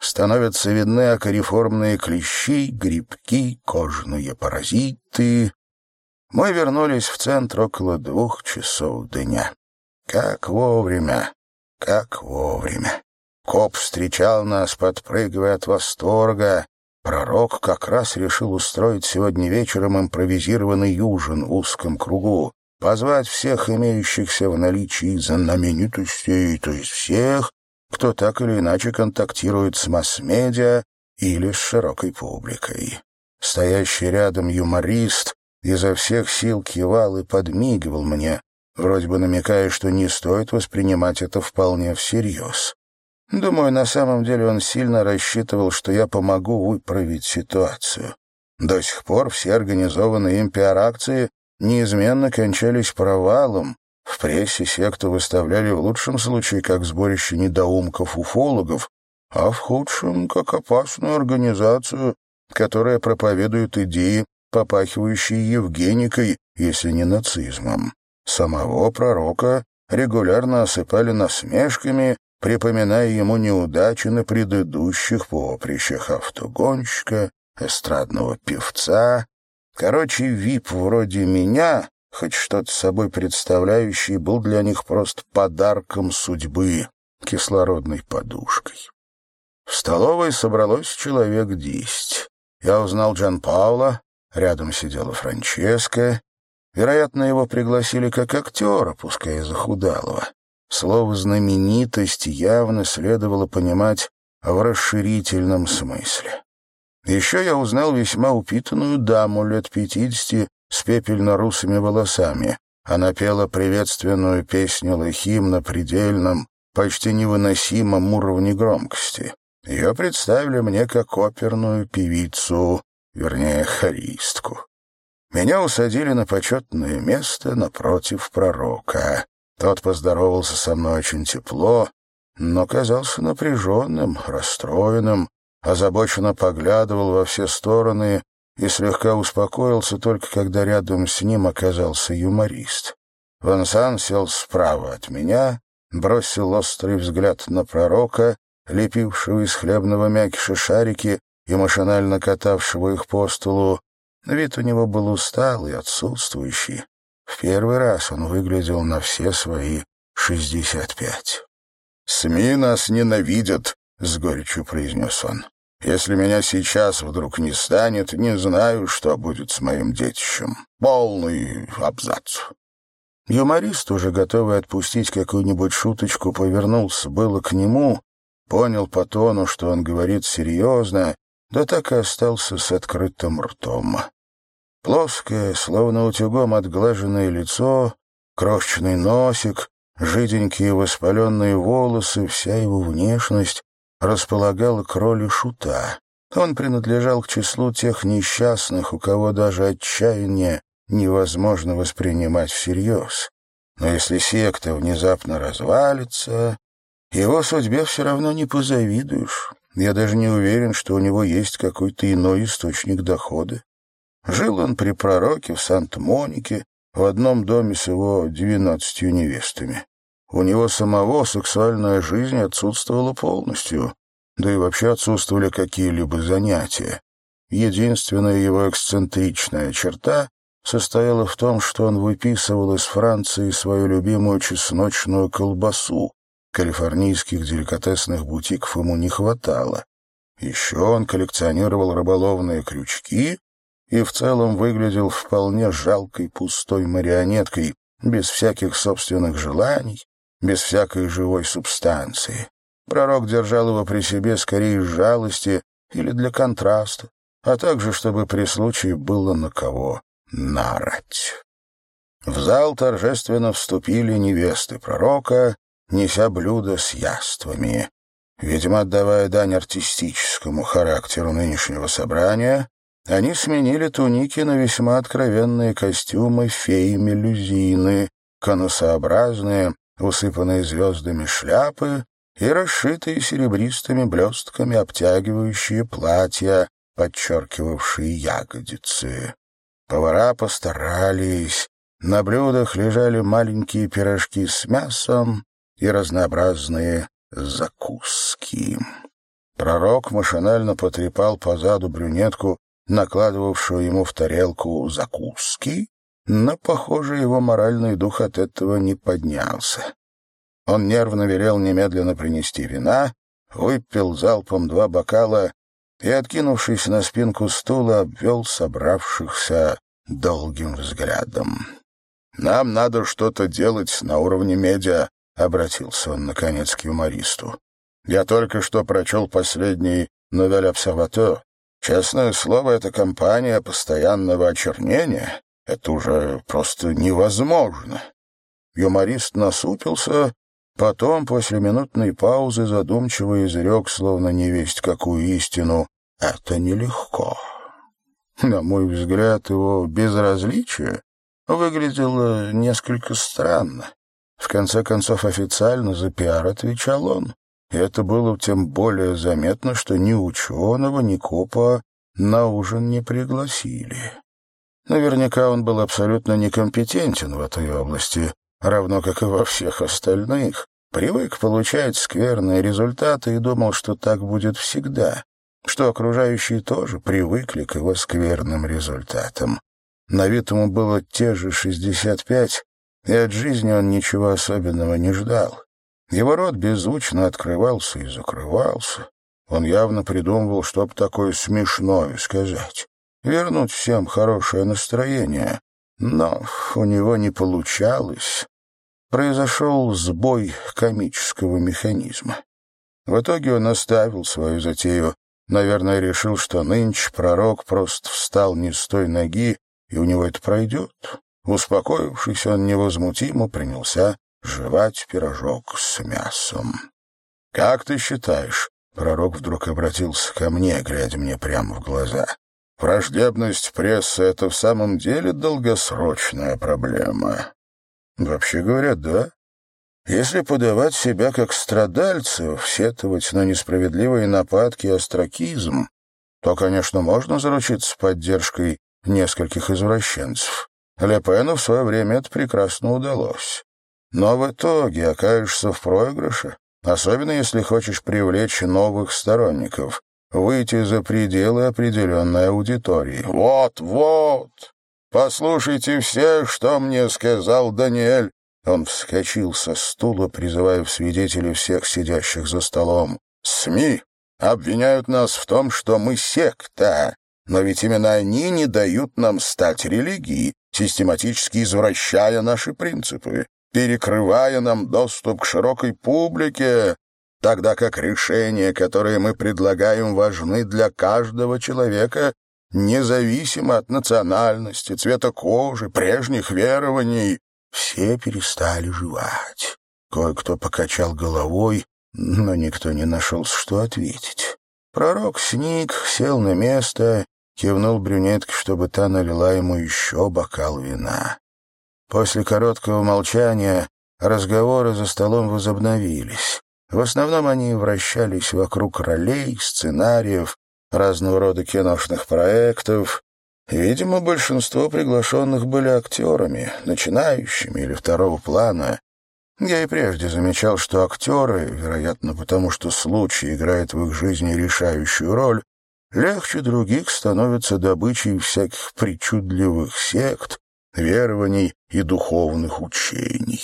S1: Становятся видны акариформные клещи, грибки, кожные паразиты, мы вернулись в центр около двух часов дня. Как вовремя, как вовремя. Коп встречал нас, подпрыгивая от восторга. Пророк как раз решил устроить сегодня вечером импровизированный ужин в узком кругу, позвать всех имеющихся в наличии знаменитостей, то есть всех, кто так или иначе контактирует с масс-медиа или с широкой публикой. Стоящий рядом юморист изо всех сил кивал и подмигивал мне, вроде бы намекая, что не стоит воспринимать это вполне всерьез. Думаю, на самом деле он сильно рассчитывал, что я помогу выправить ситуацию. До сих пор все организованные им пиар-акции неизменно кончались провалом. В прессе секту выставляли в лучшем случае как сборище недоумков-уфологов, а в худшем — как опасную организацию, которая проповедует идеи попахивающий Евгеникой, если не нацизмом. Самого пророка регулярно осыпали насмешками, припоминая ему неудачи на предыдущих поприщах автогонщика, эстрадного певца. Короче, вип вроде меня, хоть что-то собой представляющий, был для них просто подарком судьбы, кислородной подушкой. В столовой собралось человек десять. Я узнал Джан Паула, Рядом сидела Франческа. Вероятно, его пригласили как актера, пускай и захудалого. Слово «знаменитость» явно следовало понимать в расширительном смысле. Еще я узнал весьма упитанную даму лет пятидесяти с пепельно-русыми волосами. Она пела приветственную песню Лохим на предельном, почти невыносимом уровне громкости. Ее представили мне как оперную певицу, вернее, харистку. Меня усадили на почетное место напротив пророка. Тот поздоровался со мной очень тепло, но казался напряженным, расстроенным, озабоченно поглядывал во все стороны и слегка успокоился только когда рядом с ним оказался юморист. Вансан сел справа от меня, бросил острый взгляд на пророка, лепившего из хлебного мякиша шарики и машинально катавшего их по столу, вид у него был усталый, отсутствующий. В первый раз он выглядел на все свои шестьдесят пять. «СМИ нас ненавидят», — с горечью произнес он. «Если меня сейчас вдруг не станет, не знаю, что будет с моим детищем. Полный абзац». Юморист, уже готовый отпустить какую-нибудь шуточку, повернулся было к нему, понял по тону, что он говорит серьезно, да так и остался с открытым ртом. Плоское, словно утюгом отглаженное лицо, крошечный носик, жиденькие воспаленные волосы, вся его внешность располагала к роли шута. Он принадлежал к числу тех несчастных, у кого даже отчаяние невозможно воспринимать всерьез. Но если секта внезапно развалится, его судьбе все равно не позавидуешь. Я даже не уверен, что у него есть какой-то иной источник дохода. Жил он при пророке в Санта-Монике, в одном доме с его двенадцатью невестами. У него самого сексуальная жизнь отсутствовала полностью, да и вообще отсутствовали какие-либо занятия. Единственная его эксцентричная черта состояла в том, что он выписывал из Франции свою любимую чесночную колбасу. Калифорнийских деликатесных бутиков ему не хватало. Еще он коллекционировал рыболовные крючки и в целом выглядел вполне жалкой пустой марионеткой, без всяких собственных желаний, без всякой живой субстанции. Пророк держал его при себе скорее из жалости или для контраста, а также чтобы при случае было на кого нарать. В зал торжественно вступили невесты пророка, неся блюда с яствами. Видимо, отдавая дань артистическому характеру нынешнего собрания, они сменили туники на весьма откровенные костюмы феи-мелюзины, конусообразные, усыпанные звездами шляпы и расшитые серебристыми блестками обтягивающие платья, подчеркивавшие ягодицы. Повара постарались. На блюдах лежали маленькие пирожки с мясом и разнообразные закуски. Пророк машинально потрепал по заду брюнетку, накладывавшую ему в тарелку закуски, но, похоже, его моральный дух от этого не поднялся. Он нервно велел немедленно принести вина, выпил залпом два бокала и, откинувшись на спинку стула, обвел собравшихся долгим взглядом. «Нам надо что-то делать на уровне медиа», — обратился он, наконец, к юмористу. «Я только что прочел последний «Новель Обсерватор». Честное слово, эта кампания постоянного очернения — это уже просто невозможно». Юморист насупился Потом, после минутной паузы, задумчиво изрек, словно невесть какую истину, «Это нелегко». На мой взгляд, его безразличие выглядело несколько странно. В конце концов, официально за пиар отвечал он. И это было тем более заметно, что ни ученого, ни копа на ужин не пригласили. Наверняка он был абсолютно некомпетентен в этой области, равно как и во всех остальных, привык получать скверные результаты и думал, что так будет всегда, что окружающие тоже привыкли к его скверным результатам. На вид ему было те же шестьдесят пять, и от жизни он ничего особенного не ждал. Его рот беззвучно открывался и закрывался. Он явно придумывал, чтоб такое смешное сказать. Вернуть всем хорошее настроение. Но у него не получалось произошел сбой комического механизма. В итоге он оставил свою затею, наверное, решил, что нынче пророк просто встал не с той ноги, и у него это пройдет. Успокоившись, он невозмутимо принялся жевать пирожок с мясом. «Как ты считаешь?» — пророк вдруг обратился ко мне, глядя мне прямо в глаза. «Враждебность прессы — это в самом деле долгосрочная проблема. Вообще говоря, да. Если подавать себя как страдальцев, сетовать на несправедливые нападки и остракизм, то, конечно, можно заручиться поддержкой нескольких извращенцев. Лепену в свое время это прекрасно удалось. Но в итоге окажешься в проигрыше, особенно если хочешь привлечь новых сторонников, выйти за пределы определенной аудитории. Вот, вот! Послушайте все, что мне сказал Даниэль». Он вскочил со стула, призывая в свидетели всех сидящих за столом. «СМИ обвиняют нас в том, что мы секта, но ведь именно они не дают нам стать религией, систематически извращая наши принципы, перекрывая нам доступ к широкой публике, тогда как решения, которые мы предлагаем, важны для каждого человека, независимо от национальности, цвета кожи, прежних верований. Все перестали жевать. Кое-кто покачал головой, но никто не нашелся, что ответить. Пророк сник, сел на место, кивнул брюнетке, чтобы та налила ему еще бокал вина. После короткого молчания разговоры за столом возобновились. В основном они вращались вокруг ролей, сценариев, разного рода киношных проектов. Видимо, большинство приглашенных были актерами, начинающими или второго плана. Я и прежде замечал, что актеры, вероятно, потому что случай играет в их жизни решающую роль, легче других становятся добычей всяких причудливых сект, верований и духовных учений.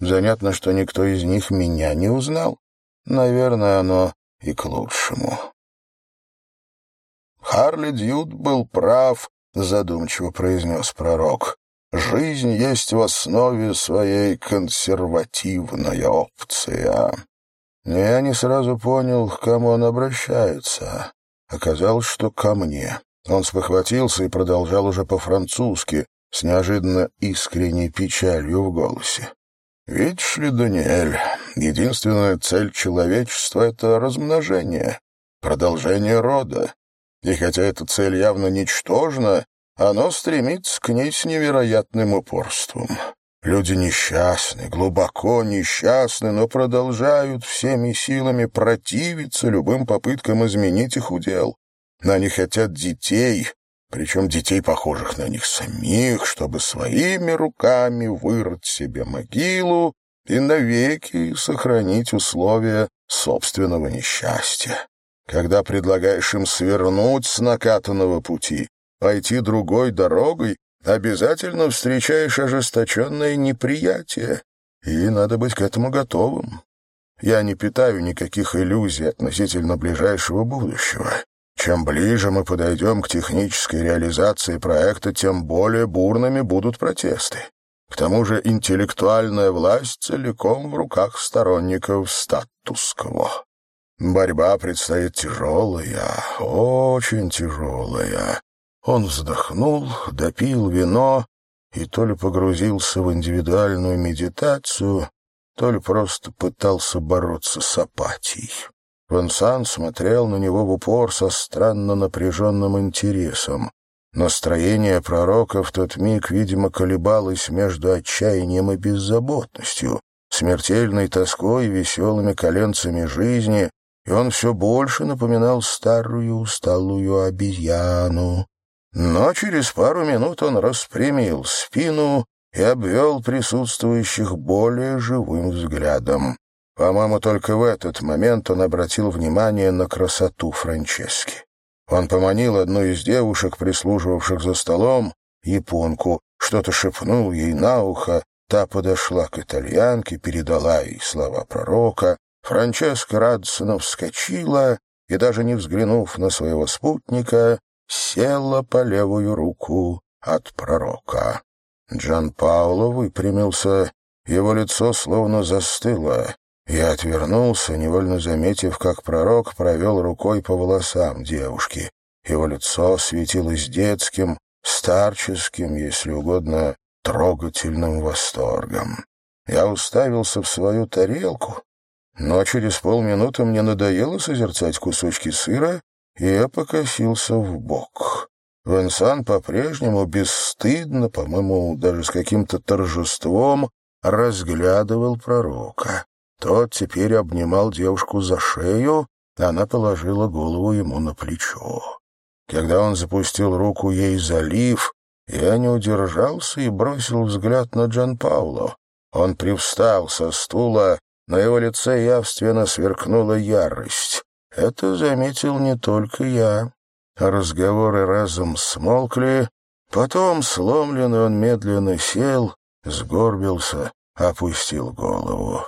S1: Занятно, что никто из них меня не узнал. Наверное, оно и к лучшему. Харли Дьюд был прав, задумчиво произнес пророк. Жизнь есть в основе своей консервативная опция. Я не сразу понял, к кому он обращается. Оказалось, что ко мне. Он спохватился и продолжал уже по-французски, с неожиданно искренней печалью в голосе. Видишь ли, Даниэль, единственная цель человечества — это размножение, продолжение рода. И хотя эта цель явно ничтожна, оно стремится к ней с невероятным упорством. Люди несчастны, глубоко несчастны, но продолжают всеми силами противиться любым попыткам изменить их удел. Они хотят детей, причем детей, похожих на них самих, чтобы своими руками вырыть себе могилу и навеки сохранить условия собственного несчастья. Когда предлагаешь им свернуть с накатанного пути, пойти другой дорогой, обязательно встречаешь ожесточенное неприятие, и надо быть к этому готовым. Я не питаю никаких иллюзий относительно ближайшего будущего. Чем ближе мы подойдем к технической реализации проекта, тем более бурными будут протесты. К тому же интеллектуальная власть целиком в руках сторонников статус-кво. Борьба предстоит тяжелая, очень тяжелая. Он вздохнул, допил вино и то ли погрузился в индивидуальную медитацию, то ли просто пытался бороться с апатией. Вансан смотрел на него в упор со странно напряженным интересом. Настроение пророка в тот миг, видимо, колебалось между отчаянием и беззаботностью, смертельной тоской и веселыми коленцами жизни, и он все больше напоминал старую усталую обезьяну. Но через пару минут он распрямил спину и обвел присутствующих более живым взглядом. По-моему, только в этот момент он обратил внимание на красоту Франчески. Он поманил одну из девушек, прислуживавших за столом, японку, что-то шепнул ей на ухо, та подошла к итальянке, передала ей слова пророка. Франческа радостно вскочила и, даже не взглянув на своего спутника, села по левую руку от пророка. Джан Пауло выпрямился, его лицо словно застыло. Я отвернулся, невольно заметив, как пророк провел рукой по волосам девушки. Его лицо светилось детским, старческим, если угодно, трогательным восторгом. Я уставился в свою тарелку, но через полминуты мне надоело созерцать кусочки сыра, и я покосился в бок. Венсан по-прежнему бесстыдно, по-моему, даже с каким-то торжеством, разглядывал пророка. Тот теперь обнимал девушку за шею, она положила голову ему на плечо. Когда он запустил руку ей за лиф, я не удержался и бросил взгляд на Джан Пауло. Он привстал со стула, на его лице явственно сверкнула ярость. Это заметил не только я. Разговоры разом смолкли, Потом, сломленный, он медленно сел, сгорбился, опустил голову.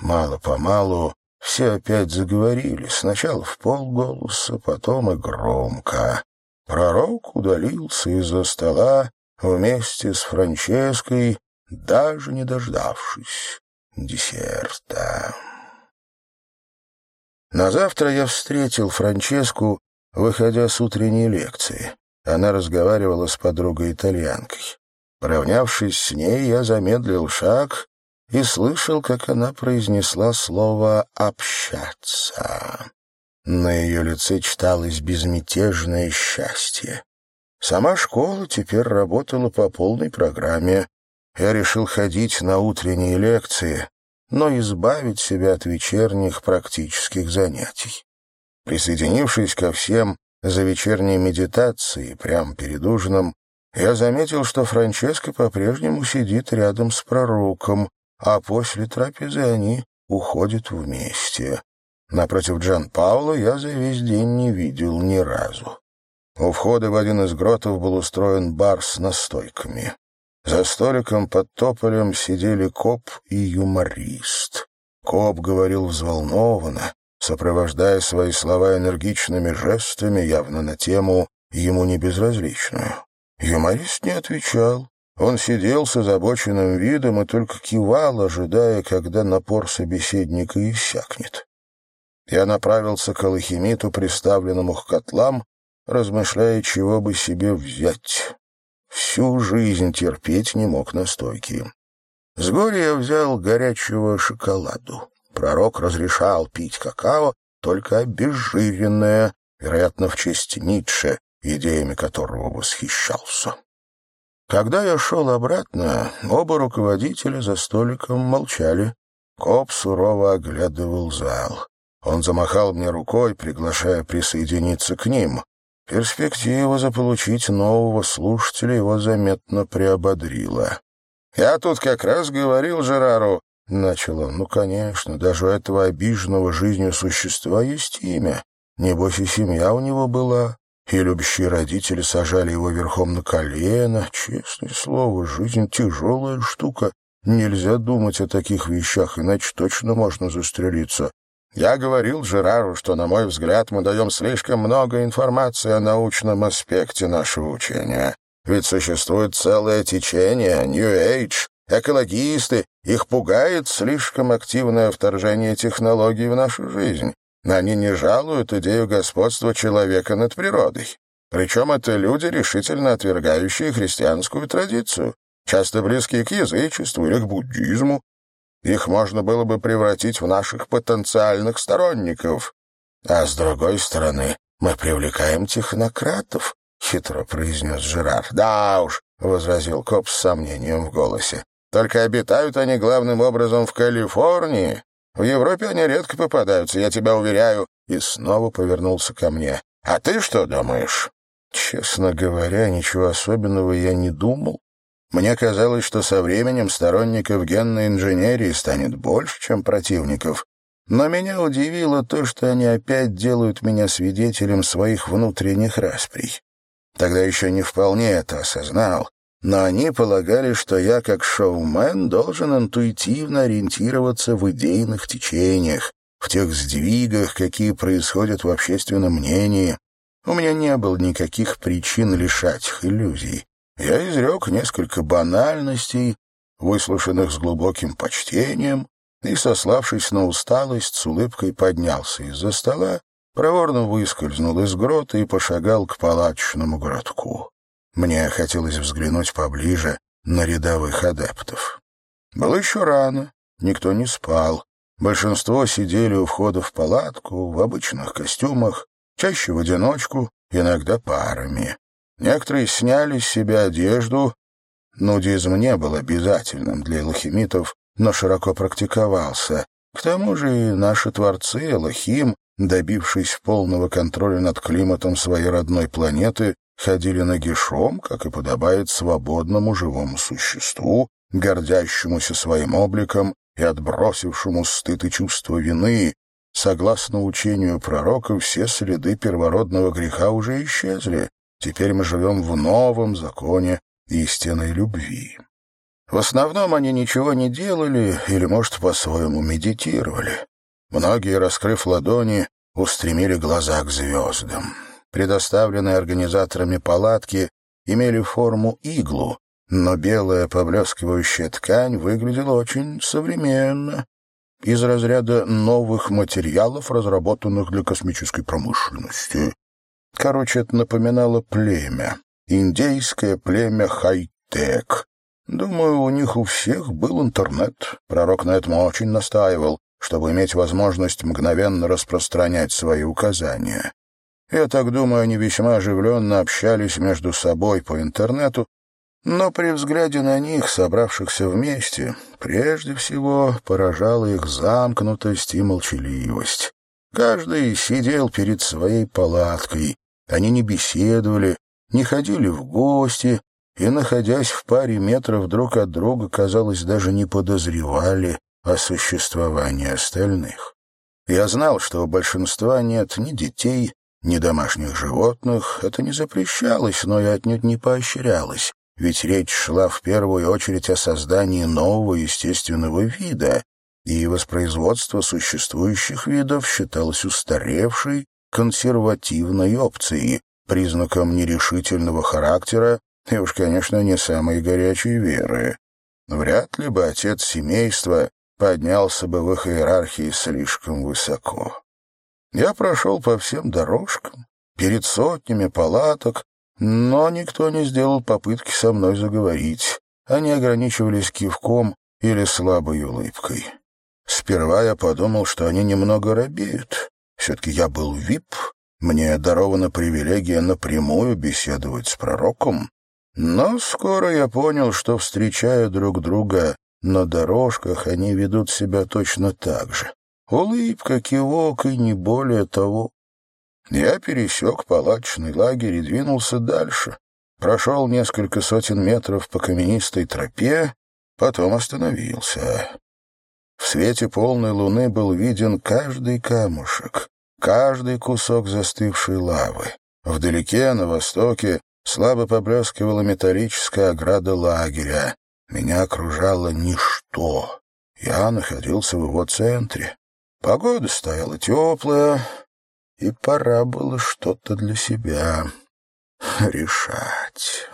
S1: Мало-помалу все опять заговорили, сначала в полголоса, потом и громко. Пророк удалился из-за стола вместе с Франческой, даже не дождавшись десерта. На завтра я встретил Франческу, выходя с утренней лекции. Она разговаривала с подругой-итальянкой. Поравнявшись с ней, я замедлил шаг и слышал, как она произнесла слово «общаться». На ее лице читалось безмятежное счастье. Сама школа теперь работала по полной программе. Я решил ходить на утренние лекции, но избавить себя от вечерних практических занятий. Присоединившись ко всем за вечерней медитацией прямо перед ужином, я заметил, что Франческа по-прежнему сидит рядом с пророком, а после трапезы они уходят вместе. Напротив Джан Паула я за весь день не видел ни разу. У входа в один из гротов был устроен бар с настойками. За столиком под тополем сидели коп и юморист. Коп говорил взволнованно, сопровождая свои слова энергичными жестами, явно на тему ему не безразличную. Юморист не отвечал. Он сидел с озабоченным видом и только кивал, ожидая, когда напор собеседника иссякнет. Я направился к алхимиту, приставленному к котлам, размышляя, чего бы себе взять. Всю жизнь терпеть не мог настойки. С горя я взял горячего шоколаду. Пророк разрешал пить какао, только обезжиренное, вероятно, в честь Ницше, идеями которого восхищался. Когда я шел обратно, оба руководителя за столиком молчали. Коп сурово оглядывал зал. Он замахал мне рукой, приглашая присоединиться к ним. Перспектива заполучить нового слушателя его заметно приободрила. «Я тут как раз говорил Жерару», — начал он. «Ну, конечно, даже у этого обиженного жизнью существа есть имя. Небось, и семья у него была, и любящие родители сажали его верхом на колено. Честное слово, жизнь — тяжелая штука. Нельзя думать о таких вещах, иначе точно можно застрелиться. Я говорил Жерару, что, на мой взгляд, мы даем слишком много информации о научном аспекте нашего учения. Ведь существует целое течение, New Age, экологисты. Их пугает слишком активное вторжение технологий в нашу жизнь. Они не жалуют идею господства человека над природой. Причем это люди, решительно отвергающие христианскую традицию, часто близкие к язычеству или к буддизму, их можно было бы превратить в наших потенциальных сторонников. А с другой стороны, мы привлекаем технократов, — хитро произнес Жерар. — Да уж, — возразил коп с сомнением в голосе. — Только обитают они главным образом в Калифорнии. В Европе они редко попадаются, я тебя уверяю. И снова повернулся ко мне. — А ты что думаешь? Честно говоря, ничего особенного я не думал. Мне казалось, что со временем сторонников генной инженерии станет больше, чем противников. Но меня удивило то, что они опять делают меня свидетелем своих внутренних расприй. Тогда еще не вполне это осознал, но они полагали, что я, как шоумен, должен интуитивно ориентироваться в идейных течениях, в тех сдвигах, какие происходят в общественном мнении. У меня не было никаких причин лишать их иллюзий. Я изрек несколько банальностей, выслушанных с глубоким почтением, и, сославшись на усталость, с улыбкой поднялся из-за стола, проворно выскользнул из грота и пошагал к палаточному городку. Мне хотелось взглянуть поближе на рядовых адептов. Было еще рано, никто не спал. Большинство сидели у входа в палатку, в обычных костюмах, чаще в одиночку, иногда парами. Некоторые сняли с себя одежду. Нудизм не был обязательным для элохимитов, но широко практиковался. К тому же и наши творцы, Элохим, добившись полного контроля над климатом своей родной планеты, ходили нагишом, как и подобает свободному живому существу, гордящемуся своим обликом и отбросившему стыд и чувство вины. Согласно учению пророка, все следы первородного греха уже исчезли, Теперь мы живем в новом законе истинной любви. В основном они ничего не делали или, может, по-своему медитировали. Многие, раскрыв ладони, устремили глаза к звездам. Предоставленные организаторами палатки имели форму иглу, но белая поблескивающая ткань выглядела очень современно, из разряда новых материалов, разработанных для космической промышленности. Короче, это напоминало племя, индейское племя хай-тек. Думаю, у них у всех был интернет. Пророк на этом очень настаивал, чтобы иметь возможность мгновенно распространять свои указания. Я так думаю, они весьма оживленно общались между собой по интернету, но при взгляде на них, собравшихся вместе, прежде всего поражала их замкнутость и молчаливость. Каждый сидел перед своей палаткой. Они не беседовали, не ходили в гости и, находясь в паре метров друг от друга, казалось, даже не подозревали о существовании остальных. Я знал, что у большинства нет ни детей, ни домашних животных. Это не запрещалось, но и отнюдь не поощрялось ведь речь шла в первую очередь о создании нового естественного вида, и воспроизводство существующих видов считалось устаревшей, консервативной опцией, признаком нерешительного характера и уж, конечно, не самой горячей веры. Вряд ли бы отец семейства поднялся бы в их иерархии слишком высоко. Я прошел по всем дорожкам, перед сотнями палаток, но никто не сделал попытки со мной заговорить. Они ограничивались кивком или слабой улыбкой. Сперва я подумал, что они немного робеют. Все-таки я был вип, мне дарована привилегия напрямую беседовать с пророком. Но скоро я понял, что, встречая друг друга на дорожках, они ведут себя точно так же. Улыбка, кивок и не более того. Я пересек палаточный лагерь и двинулся дальше. Прошел несколько сотен метров по каменистой тропе, потом остановился. В свете полной луны был виден каждый камушек, каждый кусок застывшей лавы. Вдалеке, на востоке, слабо поблескивала металлическая ограда лагеря. Меня окружало ничто. Я находился в его центре. Погода стояла теплая, и пора было что-то для себя решать.